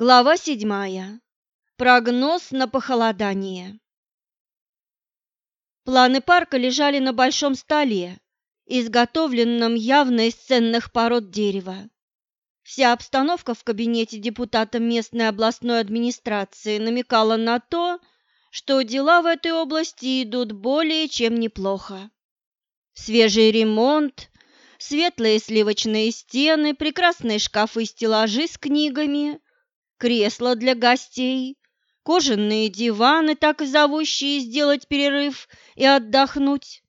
Глава седьмая. Прогноз на похолодание. Планы парка лежали на большом столе, изготовленном явно из ценных пород дерева. Вся обстановка в кабинете депутата местной областной администрации намекала на то, что дела в этой области идут более чем неплохо. Свежий ремонт, светлые сливочные стены, прекрасные шкафы и стеллажи с книгами – кресла для гостей, кожаные диваны, так и зовущие сделать перерыв и отдохнуть.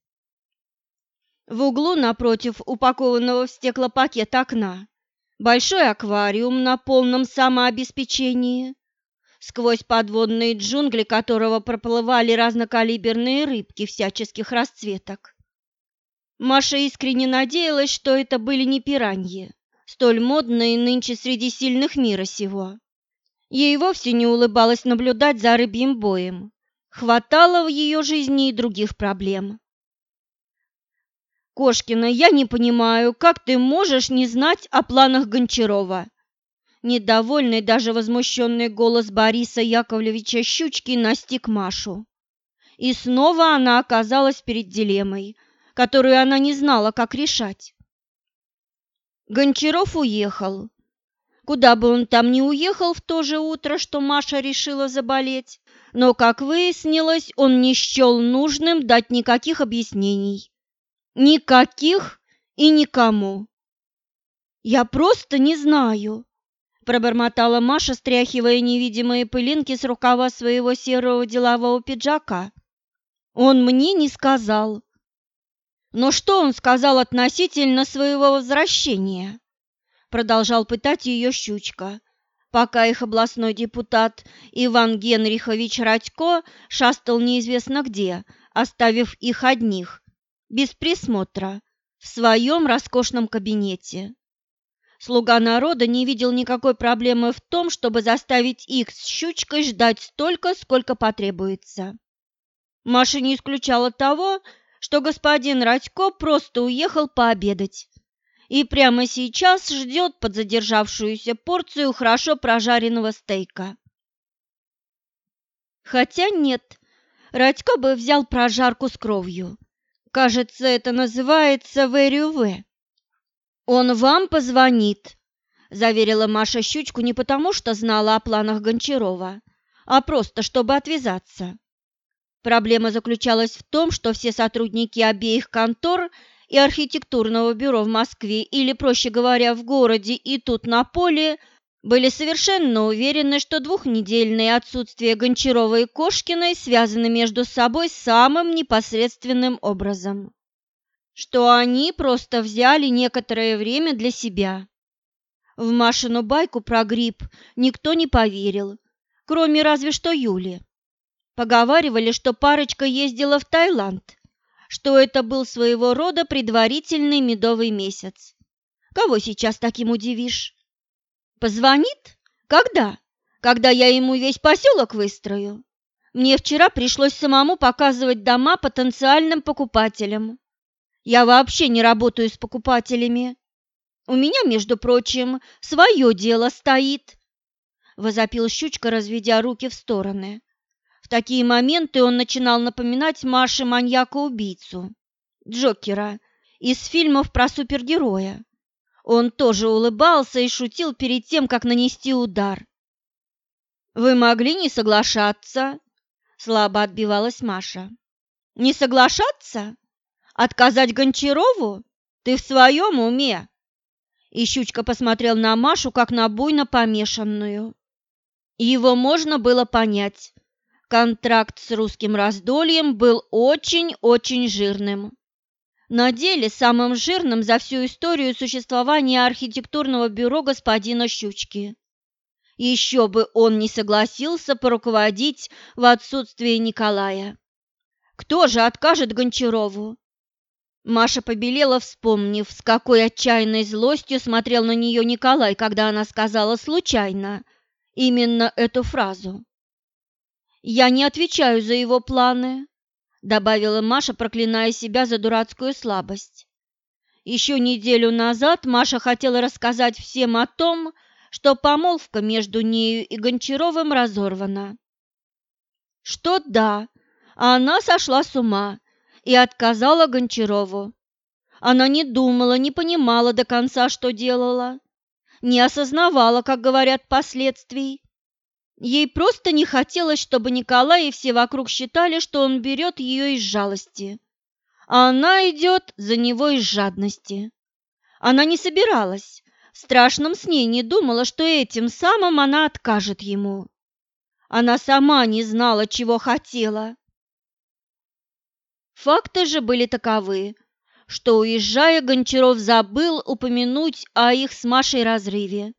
В углу напротив упакованного в стеклопакет окна большой аквариум на полном самообеспечении, сквозь подводные джунгли которого проплывали разнокалиберные рыбки всяческих расцветок. Маша искренне надеялась, что это были не пираньи, столь модные нынче среди сильных мира сего. Ей вовсе не улыбалось наблюдать за рыбьим боем. Хватало в ее жизни и других проблем. «Кошкина, я не понимаю, как ты можешь не знать о планах Гончарова?» Недовольный, даже возмущенный голос Бориса Яковлевича Щучки настиг Машу. И снова она оказалась перед дилеммой, которую она не знала, как решать. Гончаров уехал, Куда бы он там ни уехал в то же утро, что Маша решила заболеть, но, как выяснилось, он не счел нужным дать никаких объяснений. Никаких и никому. «Я просто не знаю», – пробормотала Маша, стряхивая невидимые пылинки с рукава своего серого делового пиджака. «Он мне не сказал». «Но что он сказал относительно своего возвращения?» Продолжал пытать ее щучка, пока их областной депутат Иван Генрихович Радько шастал неизвестно где, оставив их одних, без присмотра, в своем роскошном кабинете. Слуга народа не видел никакой проблемы в том, чтобы заставить их с щучкой ждать столько, сколько потребуется. Маша не исключала того, что господин Радько просто уехал пообедать и прямо сейчас ждет под задержавшуюся порцию хорошо прожаренного стейка. Хотя нет, Радько бы взял прожарку с кровью. Кажется, это называется ВРЮВ. «Он вам позвонит», – заверила Маша Щучку не потому, что знала о планах Гончарова, а просто чтобы отвязаться. Проблема заключалась в том, что все сотрудники обеих контор – и архитектурного бюро в Москве, или, проще говоря, в городе и тут на поле, были совершенно уверены, что двухнедельное отсутствие Гончарова и Кошкиной связаны между собой самым непосредственным образом. Что они просто взяли некоторое время для себя. В Машину байку про грипп никто не поверил, кроме разве что Юли. Поговаривали, что парочка ездила в Таиланд, что это был своего рода предварительный медовый месяц. Кого сейчас таким удивишь? Позвонит? Когда? Когда я ему весь поселок выстрою? Мне вчера пришлось самому показывать дома потенциальным покупателям. Я вообще не работаю с покупателями. У меня, между прочим, свое дело стоит. Возопил щучка, разведя руки в стороны такие моменты он начинал напоминать Маше маньяка-убийцу, Джокера, из фильмов про супергероя. Он тоже улыбался и шутил перед тем, как нанести удар. «Вы могли не соглашаться?» – слабо отбивалась Маша. «Не соглашаться? Отказать Гончарову? Ты в своем уме?» И Щучка посмотрел на Машу, как на буйно помешанную. Его можно было понять. Контракт с русским раздольем был очень-очень жирным. На деле самым жирным за всю историю существования архитектурного бюро господина Щучки. Еще бы он не согласился поруководить в отсутствие Николая. Кто же откажет Гончарову? Маша побелела, вспомнив, с какой отчаянной злостью смотрел на нее Николай, когда она сказала случайно именно эту фразу. «Я не отвечаю за его планы», – добавила Маша, проклиная себя за дурацкую слабость. Еще неделю назад Маша хотела рассказать всем о том, что помолвка между нею и Гончаровым разорвана. Что да, она сошла с ума и отказала Гончарову. Она не думала, не понимала до конца, что делала, не осознавала, как говорят, последствий. Ей просто не хотелось, чтобы Николай и все вокруг считали, что он берет ее из жалости, а она идет за него из жадности. Она не собиралась, в страшном сне не думала, что этим самым она откажет ему. Она сама не знала, чего хотела. Факты же были таковы, что, уезжая, Гончаров забыл упомянуть о их с Машей разрыве,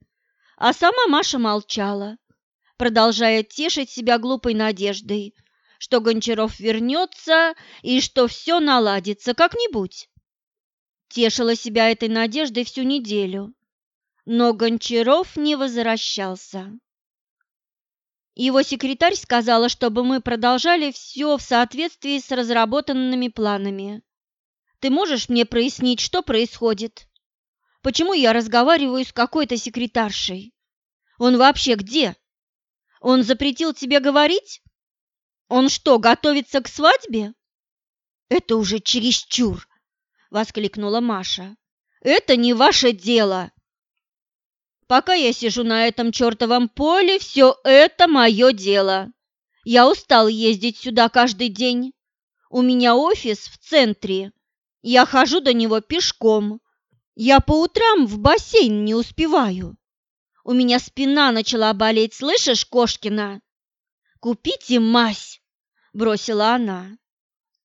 а сама Маша молчала, продолжая тешить себя глупой надеждой, что Гончаров вернется и что все наладится как-нибудь. Тешила себя этой надеждой всю неделю, но Гончаров не возвращался. Его секретарь сказала, чтобы мы продолжали все в соответствии с разработанными планами. Ты можешь мне прояснить, что происходит? Почему я разговариваю с какой-то секретаршей? Он вообще где? Он запретил тебе говорить? Он что, готовится к свадьбе? Это уже чересчур, воскликнула Маша. Это не ваше дело. Пока я сижу на этом чертовом поле, все это мое дело. Я устал ездить сюда каждый день. У меня офис в центре. Я хожу до него пешком. Я по утрам в бассейн не успеваю. У меня спина начала болеть, слышишь, Кошкина? Купите мазь, бросила она.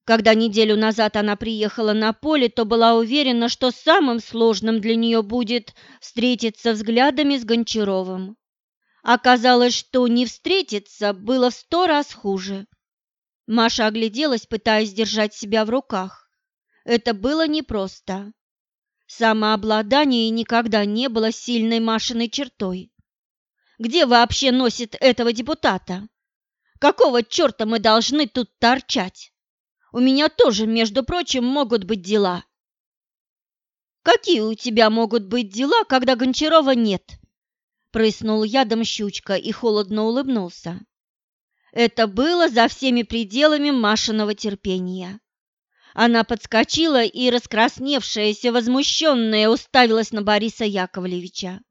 Когда неделю назад она приехала на поле, то была уверена, что самым сложным для нее будет встретиться взглядами с Гончаровым. Оказалось, что не встретиться было в сто раз хуже. Маша огляделась, пытаясь держать себя в руках. Это было непросто. Самообладание никогда не было сильной Машиной чертой. Где вообще носит этого депутата? Какого черта мы должны тут торчать? У меня тоже, между прочим, могут быть дела. Какие у тебя могут быть дела, когда Гончарова нет? Прыснул ядом щучка и холодно улыбнулся. Это было за всеми пределами Машиного терпения. Она подскочила и, раскрасневшаяся, возмущенная, уставилась на Бориса Яковлевича.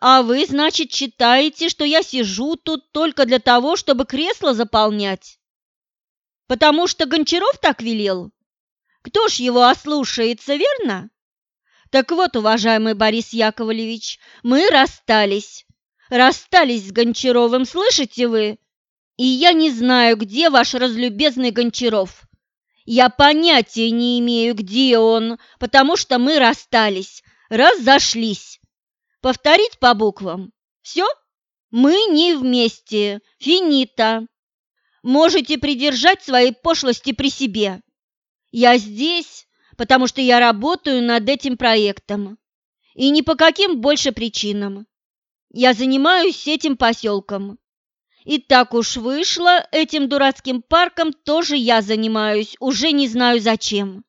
«А вы, значит, считаете, что я сижу тут только для того, чтобы кресло заполнять?» Потому что Гончаров так велел? Кто ж его ослушается, верно? Так вот, уважаемый Борис Яковлевич, мы расстались. Расстались с Гончаровым, слышите вы? И я не знаю, где ваш разлюбезный Гончаров. Я понятия не имею, где он, потому что мы расстались, разошлись. Повторить по буквам. Все? Мы не вместе. Финита. Можете придержать свои пошлости при себе. Я здесь, потому что я работаю над этим проектом. И ни по каким больше причинам. Я занимаюсь этим поселком. И так уж вышло, этим дурацким парком тоже я занимаюсь, уже не знаю зачем.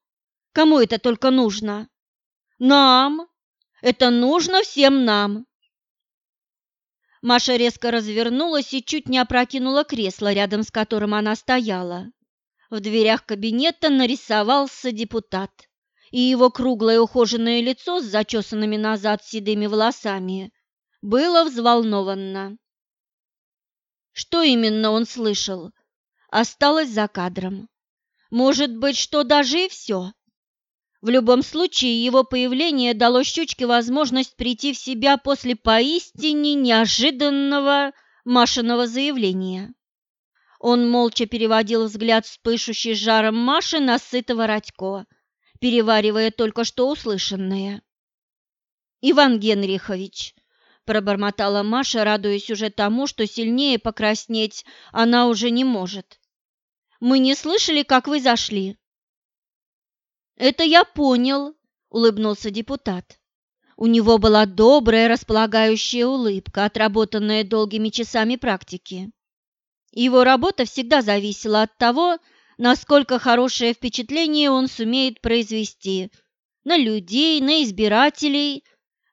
Кому это только нужно? Нам. Это нужно всем нам. Маша резко развернулась и чуть не опрокинула кресло, рядом с которым она стояла. В дверях кабинета нарисовался депутат, и его круглое ухоженное лицо с зачесанными назад седыми волосами было взволнованно. Что именно он слышал, осталось за кадром. Может быть, что даже и все. В любом случае, его появление дало щучке возможность прийти в себя после поистине неожиданного Машиного заявления. Он молча переводил взгляд с пышущей жаром Маши на сытого Радько, переваривая только что услышанное. «Иван Генрихович», – пробормотала Маша, радуясь уже тому, что сильнее покраснеть она уже не может. «Мы не слышали, как вы зашли». «Это я понял», – улыбнулся депутат. У него была добрая, располагающая улыбка, отработанная долгими часами практики. Его работа всегда зависела от того, насколько хорошее впечатление он сумеет произвести на людей, на избирателей,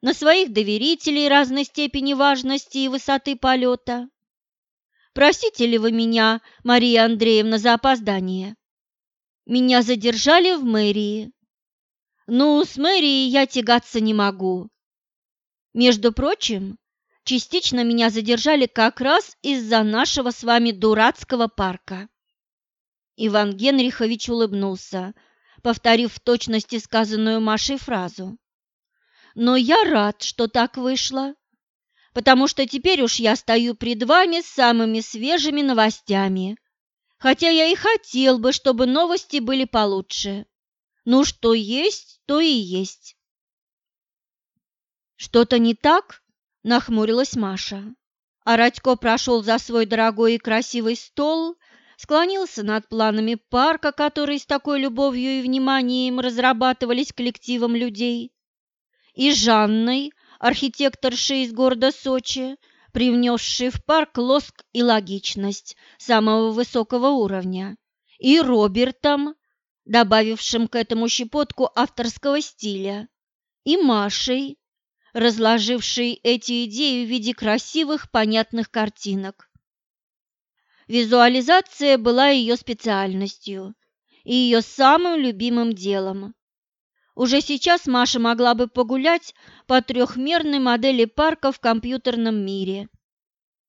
на своих доверителей разной степени важности и высоты полета. Простите ли вы меня, Мария Андреевна, за опоздание? Меня задержали в мэрии. Ну, с мэрией я тягаться не могу. Между прочим, частично меня задержали как раз из-за нашего с вами дурацкого парка. Иван Генрихович улыбнулся, повторив в точности сказанную Машей фразу. «Но я рад, что так вышло, потому что теперь уж я стою пред вами с самыми свежими новостями, хотя я и хотел бы, чтобы новости были получше. Ну, что есть, то и есть. Что-то не так? Нахмурилась Маша. А Радько прошел за свой дорогой и красивый стол, склонился над планами парка, которые с такой любовью и вниманием разрабатывались коллективом людей, и Жанной, архитекторшей из города Сочи, привнесший в парк лоск и логичность самого высокого уровня, и Робертом, добавившим к этому щепотку авторского стиля, и Машей, разложившей эти идеи в виде красивых, понятных картинок. Визуализация была ее специальностью и ее самым любимым делом. Уже сейчас Маша могла бы погулять по трехмерной модели парка в компьютерном мире.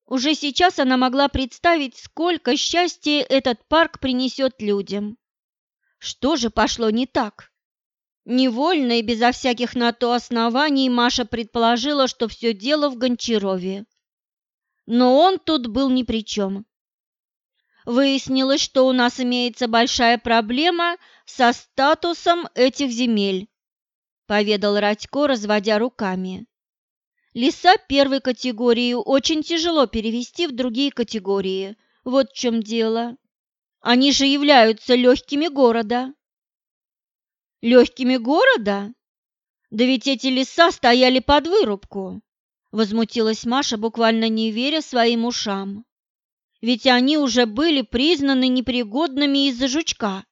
Уже сейчас она могла представить, сколько счастья этот парк принесет людям. Что же пошло не так? Невольно и безо всяких на то оснований Маша предположила, что все дело в Гончарове. Но он тут был ни при чем. Выяснилось, что у нас имеется большая проблема со статусом этих земель, поведал Радько, разводя руками. Леса первой категории очень тяжело перевести в другие категории. Вот в чем дело. Они же являются легкими города. Легкими города? Да ведь эти леса стояли под вырубку, возмутилась Маша, буквально не веря своим ушам ведь они уже были признаны непригодными из-за жучка.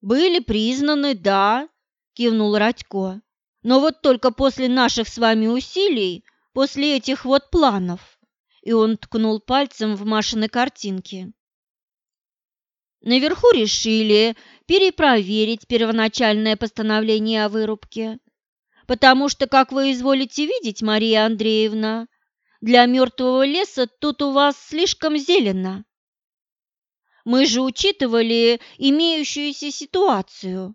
«Были признаны, да», – кивнул Радько. «Но вот только после наших с вами усилий, после этих вот планов», и он ткнул пальцем в Машины картинки. Наверху решили перепроверить первоначальное постановление о вырубке, потому что, как вы изволите видеть, Мария Андреевна, для мертвого леса тут у вас слишком зелено. Мы же учитывали имеющуюся ситуацию.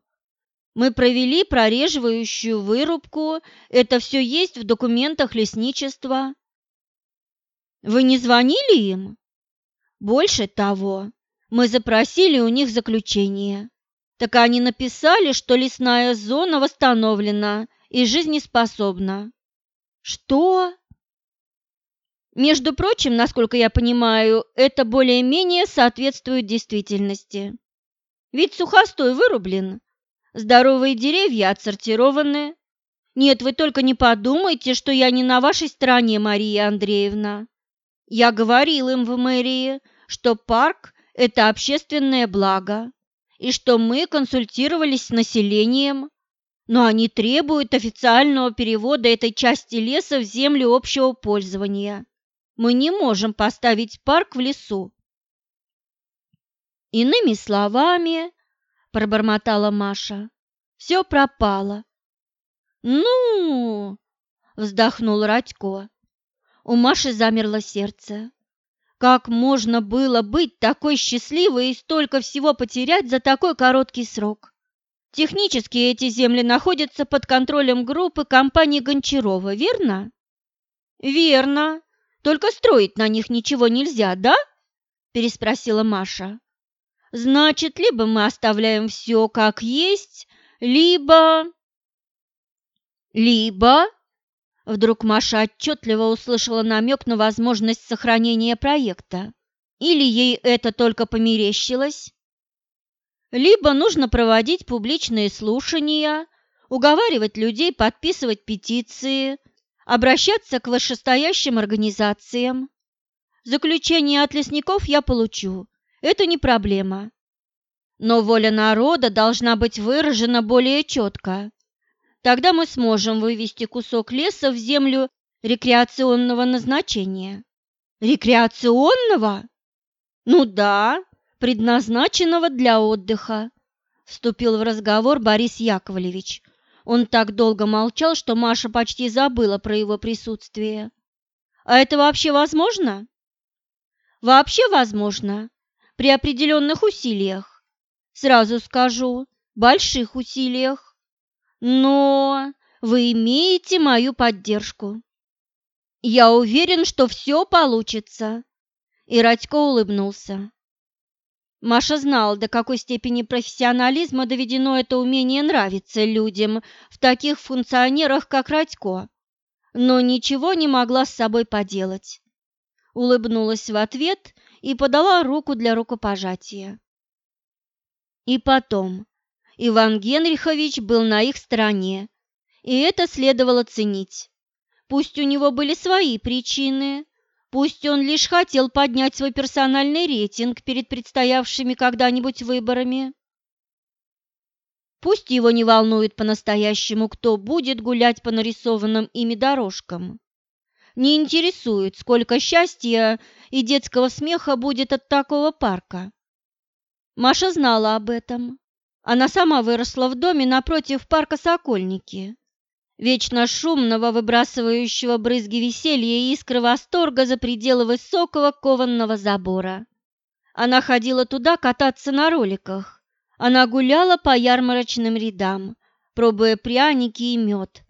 Мы провели прореживающую вырубку, это все есть в документах лесничества. Вы не звонили им? Больше того, мы запросили у них заключение. Так они написали, что лесная зона восстановлена и жизнеспособна. Что? Между прочим, насколько я понимаю, это более-менее соответствует действительности. Ведь сухостой вырублен, здоровые деревья отсортированы. Нет, вы только не подумайте, что я не на вашей стороне, Мария Андреевна. Я говорил им в мэрии, что парк – это общественное благо, и что мы консультировались с населением, но они требуют официального перевода этой части леса в землю общего пользования мы не можем поставить парк в лесу. Иными словами, пробормотала Маша, все пропало. Ну, вздохнул Радько. У Маши замерло сердце. Как можно было быть такой счастливой и столько всего потерять за такой короткий срок? Технически эти земли находятся под контролем группы компании Гончарова, верно? Верно, только строить на них ничего нельзя, да? переспросила Маша. Значит, либо мы оставляем все как есть, либо либо Вдруг Маша отчетливо услышала намек на возможность сохранения проекта. Или ей это только померещилось? Либо нужно проводить публичные слушания, уговаривать людей подписывать петиции, обращаться к вышестоящим организациям. Заключение от лесников я получу, это не проблема. Но воля народа должна быть выражена более четко. Тогда мы сможем вывести кусок леса в землю рекреационного назначения. Рекреационного? Ну да, предназначенного для отдыха, вступил в разговор Борис Яковлевич. Он так долго молчал, что Маша почти забыла про его присутствие. А это вообще возможно? Вообще возможно, при определенных усилиях. Сразу скажу, больших усилиях. Но вы имеете мою поддержку. Я уверен, что все получится. И Радько улыбнулся. Маша знала, до какой степени профессионализма доведено это умение нравиться людям. В таких функционерах, как Радько, но ничего не могла с собой поделать. Улыбнулась в ответ и подала руку для рукопожатия. И потом, Иван Генрихович был на их стороне, и это следовало ценить. Пусть у него были свои причины, пусть он лишь хотел поднять свой персональный рейтинг перед предстоявшими когда-нибудь выборами. Пусть его не волнует по-настоящему, кто будет гулять по нарисованным ими дорожкам не интересует, сколько счастья и детского смеха будет от такого парка. Маша знала об этом. Она сама выросла в доме напротив парка Сокольники, вечно шумного, выбрасывающего брызги веселья и искры восторга за пределы высокого кованного забора. Она ходила туда кататься на роликах. Она гуляла по ярмарочным рядам, пробуя пряники и мед,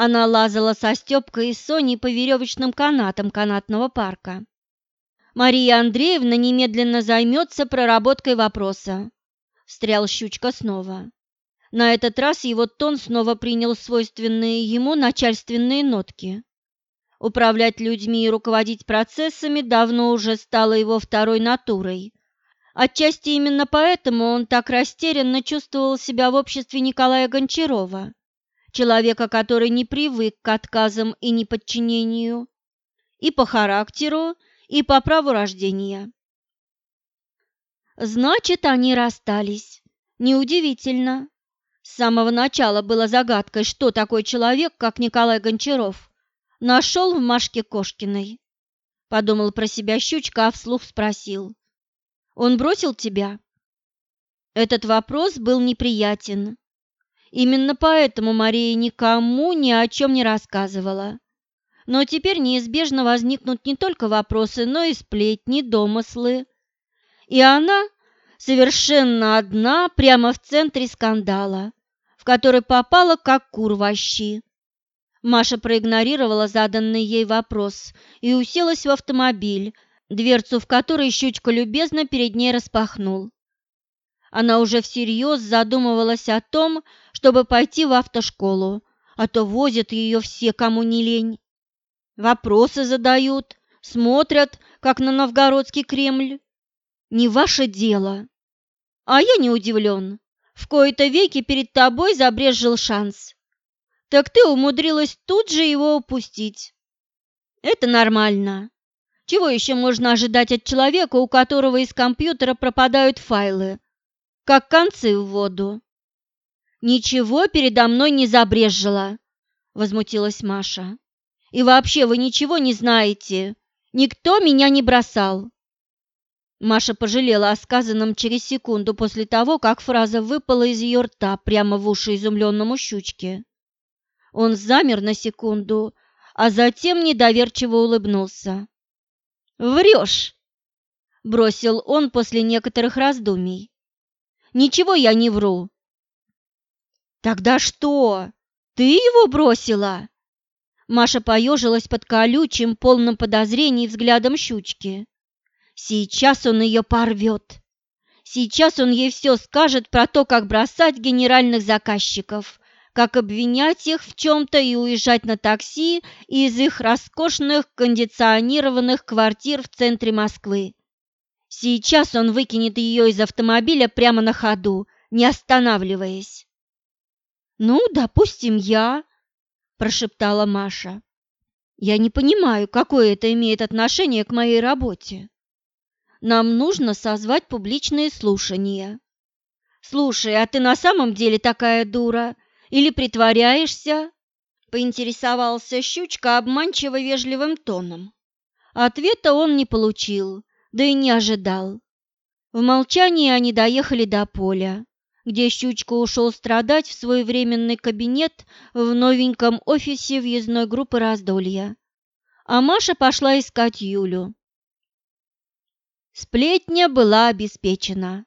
она лазала со Степкой и Соней по веревочным канатам канатного парка. Мария Андреевна немедленно займется проработкой вопроса. Встрял Щучка снова. На этот раз его тон снова принял свойственные ему начальственные нотки. Управлять людьми и руководить процессами давно уже стало его второй натурой. Отчасти именно поэтому он так растерянно чувствовал себя в обществе Николая Гончарова человека, который не привык к отказам и неподчинению, и по характеру, и по праву рождения. Значит, они расстались. Неудивительно. С самого начала было загадкой, что такой человек, как Николай Гончаров, нашел в Машке Кошкиной. Подумал про себя Щучка, а вслух спросил. «Он бросил тебя?» Этот вопрос был неприятен, Именно поэтому Мария никому ни о чем не рассказывала. Но теперь неизбежно возникнут не только вопросы, но и сплетни, домыслы. И она совершенно одна прямо в центре скандала, который попала как кур в щи. Маша проигнорировала заданный ей вопрос и уселась в автомобиль, дверцу в который щучка любезно перед ней распахнул. Она уже всерьез задумывалась о том, чтобы пойти в автошколу, а то возят ее все, кому не лень. Вопросы задают, смотрят, как на новгородский Кремль. Не ваше дело. А я не удивлен. В кои-то веки перед тобой забрежил шанс. Так ты умудрилась тут же его упустить. Это нормально. Чего еще можно ожидать от человека, у которого из компьютера пропадают файлы, как концы в воду. «Ничего передо мной не забрежило», — возмутилась Маша. «И вообще вы ничего не знаете. Никто меня не бросал». Маша пожалела о сказанном через секунду после того, как фраза выпала из ее рта прямо в уши изумленному щучке. Он замер на секунду, а затем недоверчиво улыбнулся. «Врешь!» – бросил он после некоторых раздумий. Ничего я не вру. Тогда что? Ты его бросила? Маша поежилась под колючим, полным подозрений взглядом щучки. Сейчас он ее порвет. Сейчас он ей все скажет про то, как бросать генеральных заказчиков, как обвинять их в чем-то и уезжать на такси из их роскошных кондиционированных квартир в центре Москвы. Сейчас он выкинет ее из автомобиля прямо на ходу, не останавливаясь. «Ну, допустим, я», – прошептала Маша. «Я не понимаю, какое это имеет отношение к моей работе. Нам нужно созвать публичные слушания». «Слушай, а ты на самом деле такая дура? Или притворяешься?» – поинтересовался Щучка обманчиво вежливым тоном. Ответа он не получил, да и не ожидал. В молчании они доехали до поля, где Щучка ушел страдать в свой временный кабинет в новеньком офисе въездной группы раздолья. А Маша пошла искать Юлю. Сплетня была обеспечена.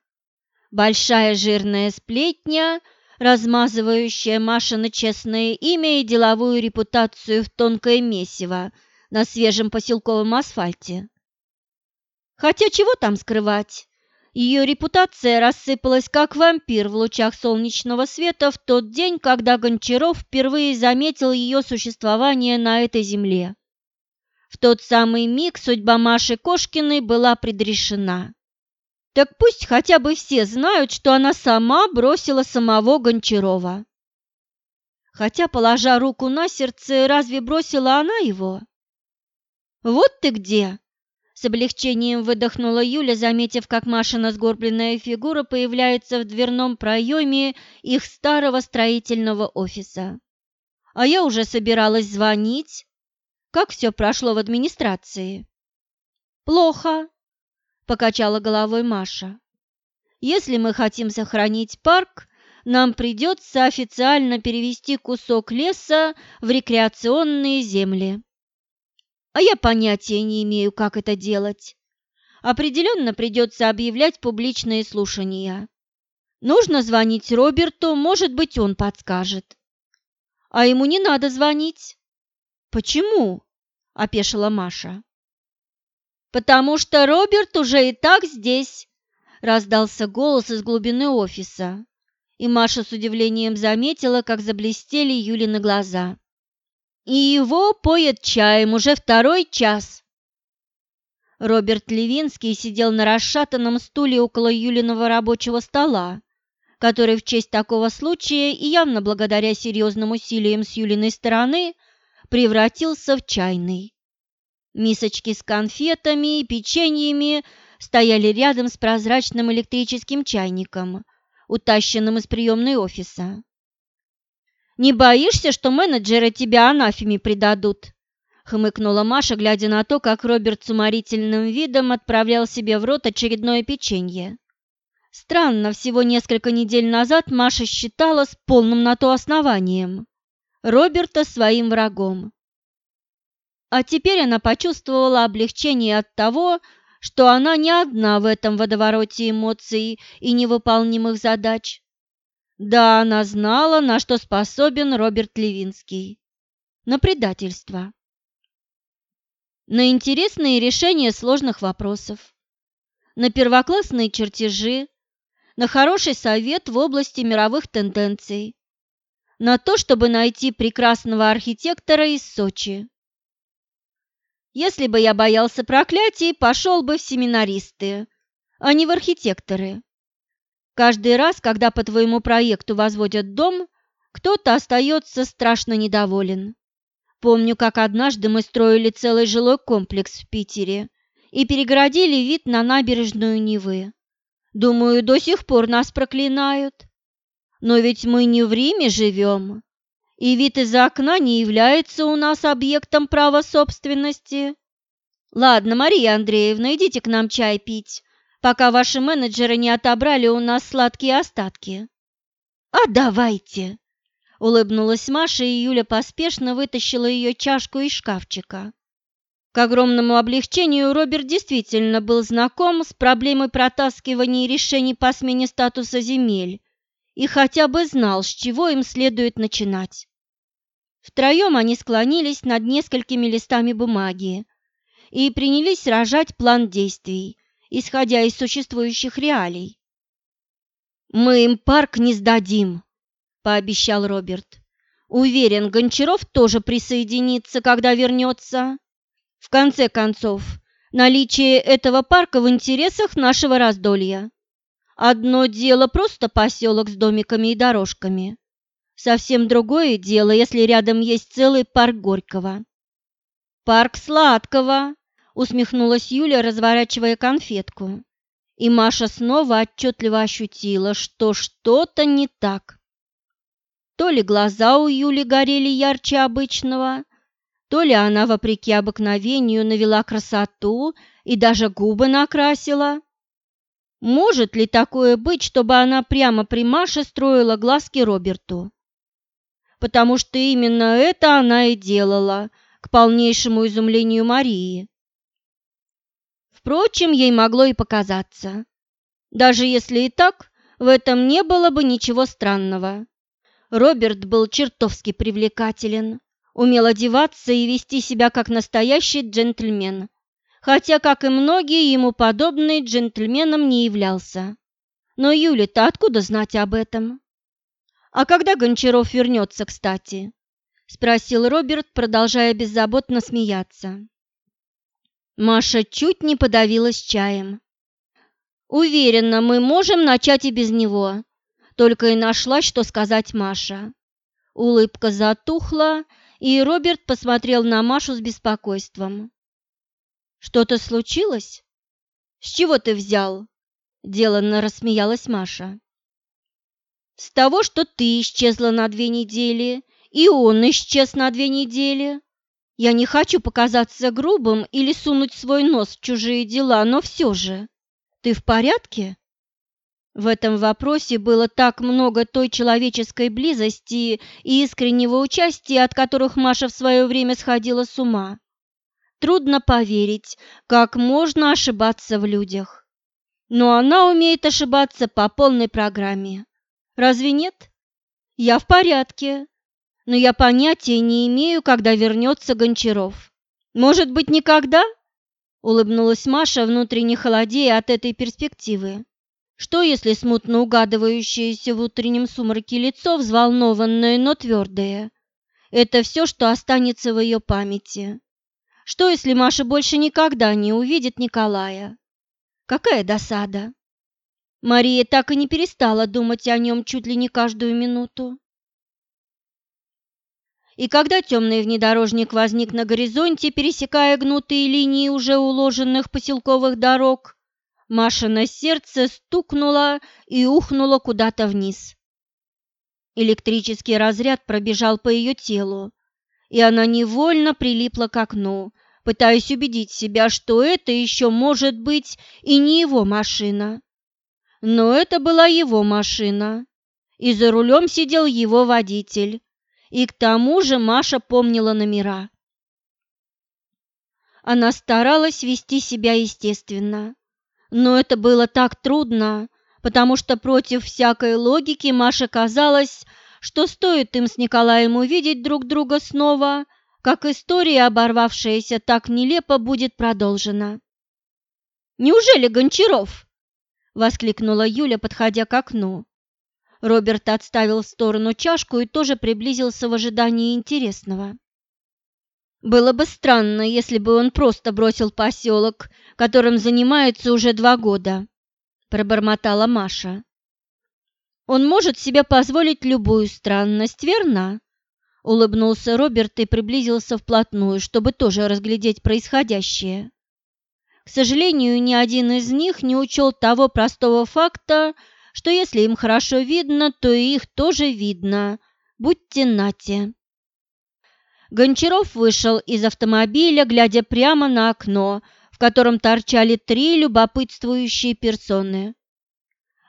Большая жирная сплетня, размазывающая Машина честное имя и деловую репутацию в тонкое месиво на свежем поселковом асфальте. Хотя чего там скрывать? Ее репутация рассыпалась как вампир в лучах солнечного света в тот день, когда Гончаров впервые заметил ее существование на этой земле. В тот самый миг судьба Маши Кошкиной была предрешена. Так пусть хотя бы все знают, что она сама бросила самого Гончарова. Хотя, положа руку на сердце, разве бросила она его? «Вот ты где!» С облегчением выдохнула Юля, заметив, как Машина сгорбленная фигура появляется в дверном проеме их старого строительного офиса. А я уже собиралась звонить. Как все прошло в администрации? Плохо, покачала головой Маша. Если мы хотим сохранить парк, нам придется официально перевести кусок леса в рекреационные земли а я понятия не имею, как это делать. Определенно придется объявлять публичные слушания. Нужно звонить Роберту, может быть, он подскажет. А ему не надо звонить. Почему? опешила Маша. Потому что Роберт уже и так здесь, раздался голос из глубины офиса. И Маша с удивлением заметила, как заблестели Юлины глаза и его поет чаем уже второй час. Роберт Левинский сидел на расшатанном стуле около Юлиного рабочего стола, который в честь такого случая и явно благодаря серьезным усилиям с Юлиной стороны превратился в чайный. Мисочки с конфетами и печеньями стояли рядом с прозрачным электрическим чайником, утащенным из приемной офиса. Не боишься, что менеджеры тебя анафеме предадут?» Хмыкнула Маша, глядя на то, как Роберт с уморительным видом отправлял себе в рот очередное печенье. Странно, всего несколько недель назад Маша считала с полным на то основанием Роберта своим врагом. А теперь она почувствовала облегчение от того, что она не одна в этом водовороте эмоций и невыполнимых задач. Да, она знала, на что способен Роберт Левинский. На предательство. На интересные решения сложных вопросов. На первоклассные чертежи. На хороший совет в области мировых тенденций. На то, чтобы найти прекрасного архитектора из Сочи. Если бы я боялся проклятий, пошел бы в семинаристы, а не в архитекторы. Каждый раз, когда по твоему проекту возводят дом, кто-то остается страшно недоволен. Помню, как однажды мы строили целый жилой комплекс в Питере и перегородили вид на набережную Невы. Думаю, до сих пор нас проклинают. Но ведь мы не в Риме живем, и вид из окна не является у нас объектом права собственности. Ладно, Мария Андреевна, идите к нам чай пить, пока ваши менеджеры не отобрали у нас сладкие остатки. А давайте, улыбнулась Маша, и Юля поспешно вытащила ее чашку из шкафчика. К огромному облегчению Роберт действительно был знаком с проблемой протаскивания решений по смене статуса земель и хотя бы знал, с чего им следует начинать. Втроем они склонились над несколькими листами бумаги и принялись рожать план действий, исходя из существующих реалий. «Мы им парк не сдадим», — пообещал Роберт. «Уверен, Гончаров тоже присоединится, когда вернется. В конце концов, наличие этого парка в интересах нашего раздолья. Одно дело просто поселок с домиками и дорожками. Совсем другое дело, если рядом есть целый парк Горького. Парк Сладкого, усмехнулась Юля, разворачивая конфетку. И Маша снова отчетливо ощутила, что что-то не так. то ли глаза у Юли горели ярче обычного, то ли она, вопреки обыкновению, навела красоту и даже губы накрасила. Может ли такое быть, чтобы она прямо при Маше строила глазки Роберту? Потому что именно это она и делала, к полнейшему изумлению Марии. Впрочем, ей могло и показаться. Даже если и так, в этом не было бы ничего странного. Роберт был чертовски привлекателен, умел одеваться и вести себя как настоящий джентльмен, хотя, как и многие ему подобные, джентльменом не являлся. Но Юле-то откуда знать об этом? «А когда Гончаров вернется, кстати?» – спросил Роберт, продолжая беззаботно смеяться. Маша чуть не подавилась чаем. «Уверена, мы можем начать и без него», только и нашла, что сказать Маша. Улыбка затухла, и Роберт посмотрел на Машу с беспокойством. «Что-то случилось? С чего ты взял?» – деланно рассмеялась Маша. «С того, что ты исчезла на две недели, и он исчез на две недели. Я не хочу показаться грубым или сунуть свой нос в чужие дела, но все же. Ты в порядке?» В этом вопросе было так много той человеческой близости и искреннего участия, от которых Маша в свое время сходила с ума. Трудно поверить, как можно ошибаться в людях. Но она умеет ошибаться по полной программе. Разве нет? Я в порядке, но я понятия не имею, когда вернется Гончаров. Может быть, никогда? Улыбнулась Маша, внутренне холодея от этой перспективы. Что, если смутно угадывающееся в утреннем сумраке лицо, взволнованное, но твердое? Это все, что останется в ее памяти. Что, если Маша больше никогда не увидит Николая? Какая досада! Мария так и не перестала думать о нем чуть ли не каждую минуту. И когда темный внедорожник возник на горизонте, пересекая гнутые линии уже уложенных поселковых дорог, Машина сердце стукнуло и ухнуло куда-то вниз. Электрический разряд пробежал по ее телу, и она невольно прилипла к окну, пытаясь убедить себя, что это еще может быть и не его машина. Но это была его машина, и за рулем сидел его водитель, и к тому же Маша помнила номера. Она старалась вести себя естественно но это было так трудно, потому что против всякой логики Маше казалось, что стоит им с Николаем увидеть друг друга снова, как история, оборвавшаяся так нелепо, будет продолжена. «Неужели Гончаров?» — воскликнула Юля, подходя к окну. Роберт отставил в сторону чашку и тоже приблизился в ожидании интересного. Было бы странно, если бы он просто бросил поселок, которым занимается уже два года, пробормотала Маша. Он может себе позволить любую странность, верно? Улыбнулся Роберт и приблизился вплотную, чтобы тоже разглядеть происходящее. К сожалению, ни один из них не учел того простого факта, что если им хорошо видно, то и их тоже видно. Будьте нате. Гончаров вышел из автомобиля, глядя прямо на окно, в котором торчали три любопытствующие персоны.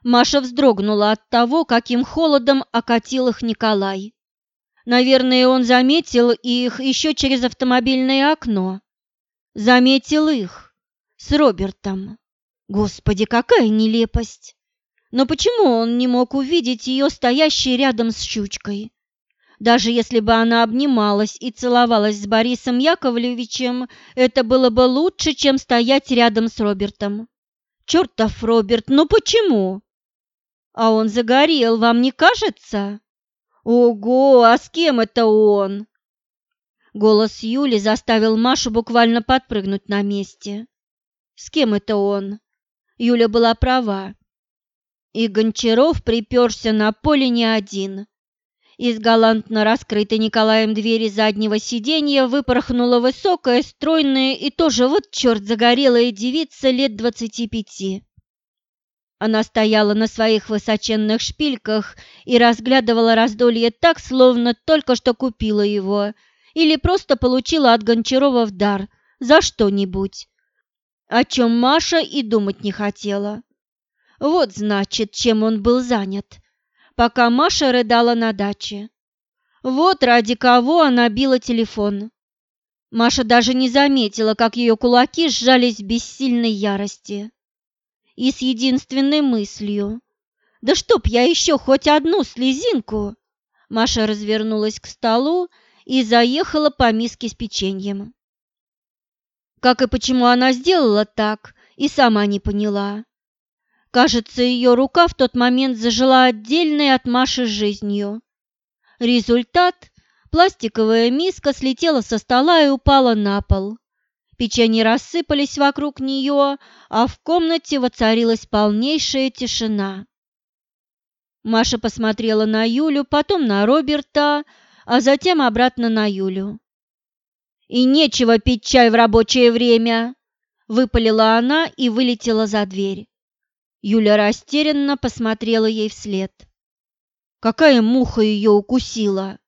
Маша вздрогнула от того, каким холодом окатил их Николай. Наверное, он заметил их еще через автомобильное окно. Заметил их с Робертом. Господи, какая нелепость! Но почему он не мог увидеть ее стоящей рядом с щучкой? Даже если бы она обнималась и целовалась с Борисом Яковлевичем, это было бы лучше, чем стоять рядом с Робертом. Чертов Роберт, ну почему? А он загорел, вам не кажется? Ого, а с кем это он? Голос Юли заставил Машу буквально подпрыгнуть на месте. С кем это он? Юля была права. И Гончаров приперся на поле не один. Из галантно раскрытой Николаем двери заднего сиденья выпорхнула высокая, стройная и тоже вот черт загорелая девица лет двадцати пяти. Она стояла на своих высоченных шпильках и разглядывала раздолье так, словно только что купила его или просто получила от Гончарова в дар за что-нибудь, о чем Маша и думать не хотела. Вот, значит, чем он был занят, пока Маша рыдала на даче. Вот ради кого она била телефон. Маша даже не заметила, как ее кулаки сжались в бессильной ярости и с единственной мыслью. «Да чтоб я еще хоть одну слезинку!» Маша развернулась к столу и заехала по миске с печеньем. Как и почему она сделала так, и сама не поняла. Кажется, ее рука в тот момент зажила отдельной от Маши жизнью. Результат – пластиковая миска слетела со стола и упала на пол. Печенья рассыпались вокруг нее, а в комнате воцарилась полнейшая тишина. Маша посмотрела на Юлю, потом на Роберта, а затем обратно на Юлю. «И нечего пить чай в рабочее время!» – выпалила она и вылетела за дверь. Юля растерянно посмотрела ей вслед. Какая муха ее укусила?